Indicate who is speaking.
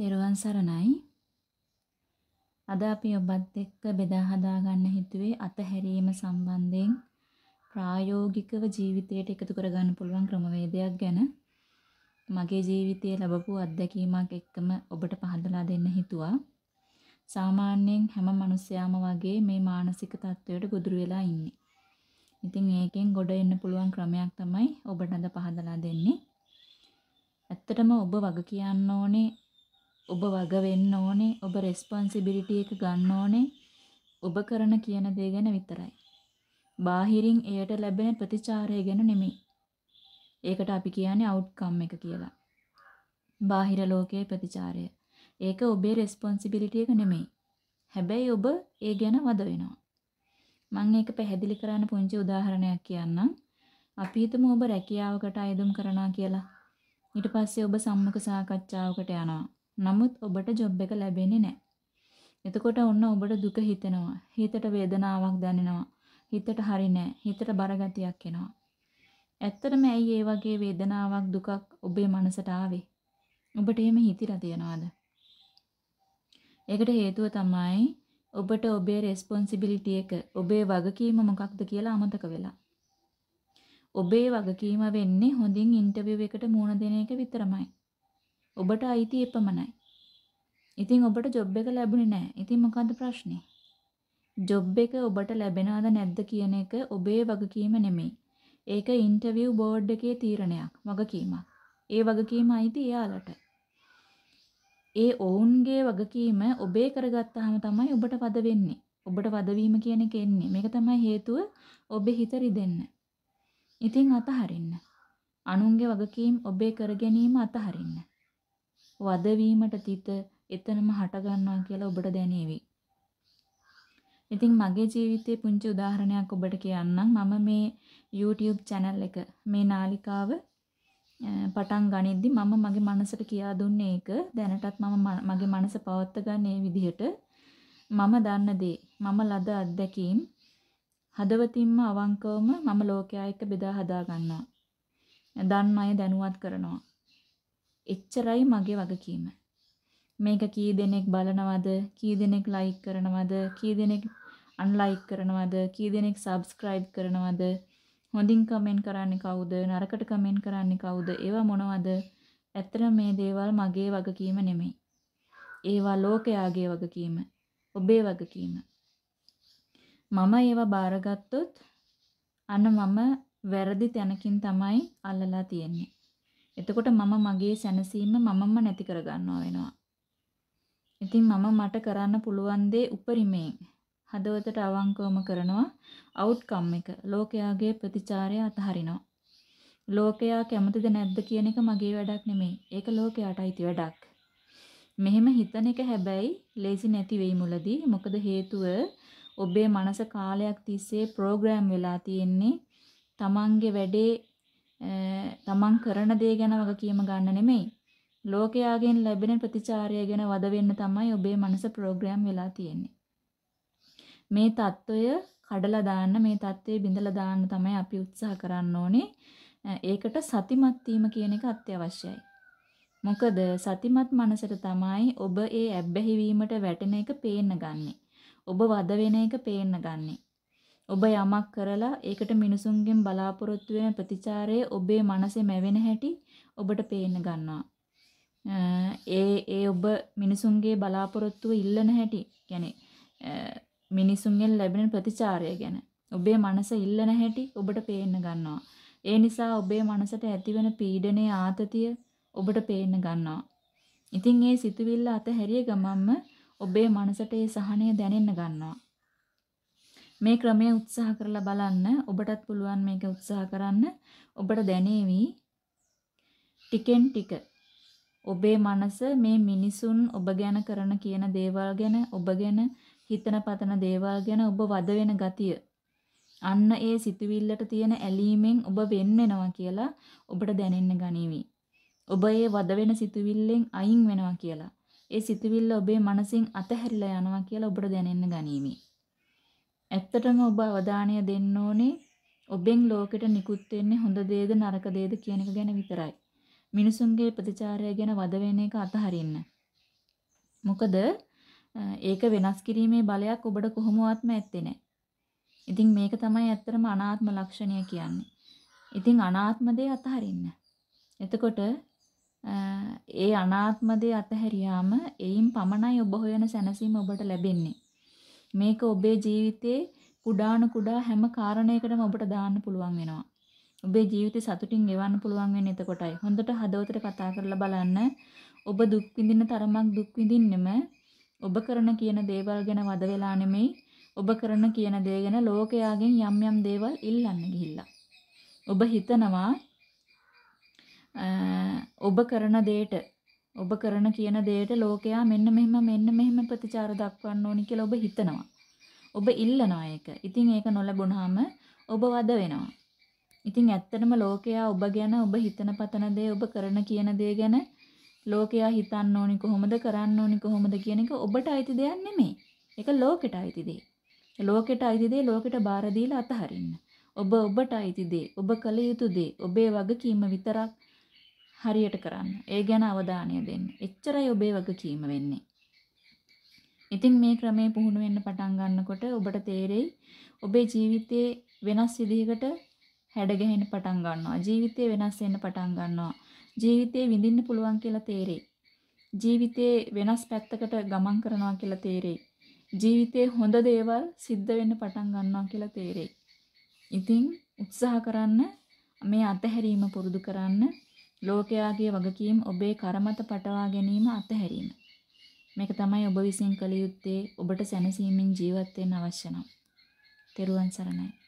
Speaker 1: තෙරුවන් සරණයි. අද අපි ඔබත් එක්ක බෙදා හදා ගන්න හිතුවේ අතහැරීම සම්බන්ධයෙන් ප්‍රායෝගිකව ජීවිතයට එකතු කරගන්න පුළුවන් ක්‍රමවේදයක් ගැන මගේ ජීවිතයේ ලැබපු අත්දැකීමක් එක්කම ඔබට පහදලා දෙන්න හිතුවා. සාමාන්‍යයෙන් හැම මිනිසයාම වගේ මේ මානසික තත්වයට ගොදුරු වෙලා ඉන්නේ. ඉතින් ඒකෙන් ගොඩ එන්න පුළුවන් ක්‍රමයක් තමයි ඔබට අද පහදලා දෙන්නේ. ඇත්තටම ඔබ වග කියන්න ඕනේ ඔබ වග වෙන්න ඕනේ ඔබ රෙස්පොන්සිබිලිටි එක ගන්න ඕනේ ඔබ කරන කියන දේ ගැන විතරයි. බාහිරින් එයට ලැබෙන ප්‍රතිචාරය ගැන නෙමෙයි. ඒකට අපි කියන්නේ අවුට්කම් එක කියලා. බාහිර ලෝකයේ ප්‍රතිචාරය. ඒක ඔබේ රෙස්පොන්සිබිලිටි එක නෙමෙයි. හැබැයි ඔබ ඒ ගැන වද වෙනවා. මම ඒක පැහැදිලි කරන්න පුංචි උදාහරණයක් කියන්නම්. අපි හිතමු ඔබ රැකියාවකට අයදුම් කරනවා කියලා. ඊට පස්සේ ඔබ සම්මුඛ සාකච්ඡාවකට යනවා. නමුත් ඔබට ජොබ් එක ලැබෙන්නේ නැහැ. එතකොට ඔන්න ඔබට දුක හිතෙනවා. හිතට වේදනාවක් දැනෙනවා. හිතට හරි නැහැ. හිතට බරගතියක් එනවා. ඇත්තටම ඇයි ඒ වගේ වේදනාවක් දුකක් ඔබේ මනසට ආවේ? ඔබට එහෙම හිතිලා තියනවාද? ඒකට හේතුව තමයි ඔබට ඔබේ රෙස්පොන්සිබිලිටි එක ඔබේ වගකීම මොකක්ද කියලා අමතක වෙලා. ඔබේ වගකීම වෙන්නේ හොඳින් ඉන්ටර්විව් එකට මුහුණ දෙන එක විතරමයි. ඔබට අයිති එපමණයි. ඉතින් ඔබට ජොබ් එක ලැබුණේ නැහැ. ඉතින් මොකද්ද ප්‍රශ්නේ? ජොබ් එක ඔබට ලැබෙනවද නැද්ද කියන එක ඔබේ වගකීම නෙමෙයි. ඒක ඉන්ටර්විව් බෝඩ් එකේ තීරණයක්, වගකීමක්. ඒ වගකීම අයිති එයාලට. ඒ ඔවුන්ගේ වගකීම ඔබේ කරගත්තාම තමයි ඔබට වද වෙන්නේ. ඔබට වදවීම කියන එක එන්නේ. මේක තමයි හේතුව ඔබේ හිත රිදෙන්න. ඉතින් අතහරින්න. අනුන්ගේ වගකීම් ඔබේ කර ගැනීම අතහරින්න. වදවීමට තිත එතනම හට ගන්නවා කියලා ඔබට දැනේවි. ඉතින් මගේ ජීවිතයේ පුංචි උදාහරණයක් ඔබට කියන්නම්. මම මේ YouTube channel එක මේ නාලිකාව පටන් ගනිද්දි මම මගේ මනසට කියා දුන්නේ ඒක දැනටත් මම මගේ මනස පවත්ත ගන්න මේ විදිහට මම දන්න දේ මම ලද අත්දැකීම් හදවතින්ම අවංකවම මම ලෝකයා එක්ක බෙදා හදා ගන්නවා. දන්න අය දැනුවත් කරනවා. එච්චරයි මගේ වගකීම. මේක කී දෙනෙක් බලනවද, කී දෙනෙක් ලයික් කරනවද, කී දෙනෙක් අන්ලයික් කරනවද, කී දෙනෙක් සබ්ස්ක්‍රයිබ් කරනවද, හොඳින් කමෙන්ට් කරන්නේ කවුද, නරකට කමෙන්ට් කරන්නේ කවුද, ඒවා මොනවද? ඇත්තට මේ දේවල් මගේ වගකීම නෙමෙයි. ඒවා ලෝකයාගේ වගකීම. ඔබේ වගකීම. මම ඒවා බාරගත්තොත් අන්න මම වැරදි තැනකින් තමයි අල්ලලා තියෙන්නේ. එතකොට මම මගේ සැනසීම මමම නැති කරගන්නවා වෙනවා. ඉතින් මම මට කරන්න පුළුවන් දේ උපරිමයෙන් හදවතට අවංකවම කරනවා අවුට්කම් එක ලෝකයාගේ ප්‍රතිචාරය අතහරිනවා. ලෝකයා කැමතිද නැද්ද කියන එක මගේ වැඩක් නෙමෙයි. ඒක ලෝකයාට අයිති වැඩක්. මෙහෙම හිතන එක හැබැයි ලේසි නැති වෙයි මුලදී. මොකද හේතුව ඔබේ මනස කාලයක් තිස්සේ ප්‍රෝග්‍රෑම් වෙලා තියෙන්නේ තමන්ගේ වැඩේ තමන් කරන දේ ගැන වගකීම ගන්න නෙමෙයි. ලෝකයාගෙන් ලැබෙන ප්‍රතිචාරය ගැන වද වෙන්න තමයි ඔබේ මනස ප්‍රෝග්‍රෑම් වෙලා තියෙන්නේ. මේ தত্ত্বය කඩලා දාන්න මේ தત્ත්වය බිඳලා දාන්න තමයි අපි උත්සාහ කරන්න ඕනේ. ඒකට සතිමත් වීම කියන එක අත්‍යවශ්‍යයි. මොකද සතිමත් මනසට තමයි ඔබ ඒ ඇබ්බැහි වීමට වැටෙන එක පේන්න ගන්නෙ. ඔබ වද වෙන එක පේන්න ගන්නෙ. ඔබ යමක් කරලා ඒකට මිනිසුන්ගෙන් බලාපොරොත්තු වෙන ප්‍රතිචාරය ඔබේ මනසේ මැවෙන හැටි ඔබට පේන්න ගන්නවා. ඒ ඒ ඔබ මිනිසුන්ගේ බලාපොරොත්තුව ඉල්ලන හැටි කියන්නේ මිනිසුන්ගෙන් ලැබෙන ප්‍රතිචාරය ගැන ඔබේ මනස ඉල්ලන හැටි ඔබට පේන්න ගන්නවා. ඒ නිසා ඔබේ මනසට ඇතිවන පීඩනයේ ආතතිය ඔබට පේන්න ගන්නවා. ඉතින් ඒ සිතුවිල්ල අතහැරිය ගමන්ම ඔබේ මනසට ඒ සහනය දැනෙන්න ගන්නවා. මේ ක්‍රමය උත්සාහ කරලා බලන්න ඔබටත් පුළුවන් මේක උත්සාහ කරන්න ඔබට දැනේවි ටිකෙන් ටික ඔබේ මනස මේ මිනිසුන් ඔබ ගැන කරන කියන දේවල් ගැන ඔබ ගැන හිතන පතන දේවල් ගැන ඔබ වද වෙන ගතිය අන්න ඒ සිතුවිල්ලට තියෙන ඇලීමෙන් ඔබ වෙන් වෙනවා කියලා ඔබට දැනෙන්න ගනීවි. ඔබ ඒ වද වෙන සිතුවිල්ලෙන් අයින් වෙනවා කියලා. ඒ සිතුවිල්ල ඔබේ මනසින් අතහැරිලා යනවා කියලා ඔබට දැනෙන්න ගනීවි. ඇත්තටම ඔබ අවධානය දෙන්න ඕනේ ඔබෙන් ලෝකෙට නිකුත් වෙන්නේ හොඳ දේද නරක දේද කියන එක ගැන විතරයි. මිනිසුන්ගේ ප්‍රතිචාරය ගැන වද වෙන එක අතහරින්න. මොකද ඒක වෙනස් කිරීමේ බලයක් ඔබට කොහොමවත්ම ඇත්තේ නැහැ. ඉතින් මේක තමයි ඇත්තටම අනාත්ම ලක්ෂණය කියන්නේ. ඉතින් අනාත්ම දේ අතහරින්න. එතකොට ඒ අනාත්ම දේ අතහැරියාම එයින් පමණයි ඔබ හොයන සැනසීම ඔබට ලැබෙන්නේ. මේක ඔබේ ජීවිතේ කුඩාන කුඩා හැම කාරණයකටම ඔබට දාන්න පුළුවන් වෙනවා. ඔබේ ජීවිතේ සතුටින් ගෙවන්න පුළුවන් වෙන්නේ එතකොටයි. හොඳට හදවතට කතා කරලා බලන්න. ඔබ දුක් විඳින තරමක් දුක් විඳින්නෙම ඔබ කරන කියන දේවල් ගැන වද වෙලා නෙමෙයි ඔබ කරන කියන දේ ගැන ලෝකයාගෙන් යම් යම් දේවල් ඉල්ලන්න ගිහිල්ලා. ඔබ හිතනවා ඔබ කරන දෙයට ඔබ කරන කියන දෙයට ලෝකයා මෙන්න මෙහෙම මෙන්න මෙහෙම ප්‍රතිචාර දක්වන්න ඕනි කියලා ඔබ හිතනවා. ඔබ ඉල්ලනවා ඒක. ඉතින් ඒක නොලැබුණාම ඔබ වද වෙනවා. ඉතින් ඇත්තටම ලෝකයා ඔබ ගැන ඔබ හිතන පතන දේ ඔබ කරන කියන දේ ගැන ලෝකයා හිතන්න ඕනි කොහොමද කරන්න ඕනි කොහොමද කියන එක ඔබට අයිති දෙයක් නෙමෙයි. ඒක ලෝකෙට අයිති දෙයක්. ලෝකෙට අයිති දේ ලෝකෙට බාර දීලා අතහරින්න. ඔබ ඔබට අයිති දේ, ඔබ කළ යුතු දේ, ඔබේ වගකීම විතරක් හරියට කරන්න. ඒ ගැන අවධානය දෙන්න. එච්චරයි ඔබේ වගකීම වෙන්නේ. ඉතින් මේ ක්‍රමේ පුහුණු වෙන්න පටන් ගන්නකොට ඔබට තේරෙයි ඔබේ ජීවිතයේ වෙනස් විදිහකට හැඩගැහෙන්න පටන් ගන්නවා. ජීවිතේ වෙනස් වෙන්න පටන් ගන්නවා. ජීවිතේ විඳින්න පුළුවන් කියලා තේරෙයි. ජීවිතේ වෙනස් පැත්තකට ගමන් කරනවා කියලා තේරෙයි. ජීවිතේ හොඳ දේවල් සිද්ධ වෙන්න පටන් ගන්නවා කියලා තේරෙයි. ඉතින් උත්සාහ කරන්න මේ අතහැරීම පුරුදු කරන්න ලෝකයාගේ වගකීම් ඔබේ කරමත පටවා ගැනීම අතහැරීම. මේක තමයි ඔබ විසින් කළ යුත්තේ ඔබට සැනසීමෙන් ජීවත් වෙන්න අවශ්‍ය නම්. තෙරුවන් සරණයි.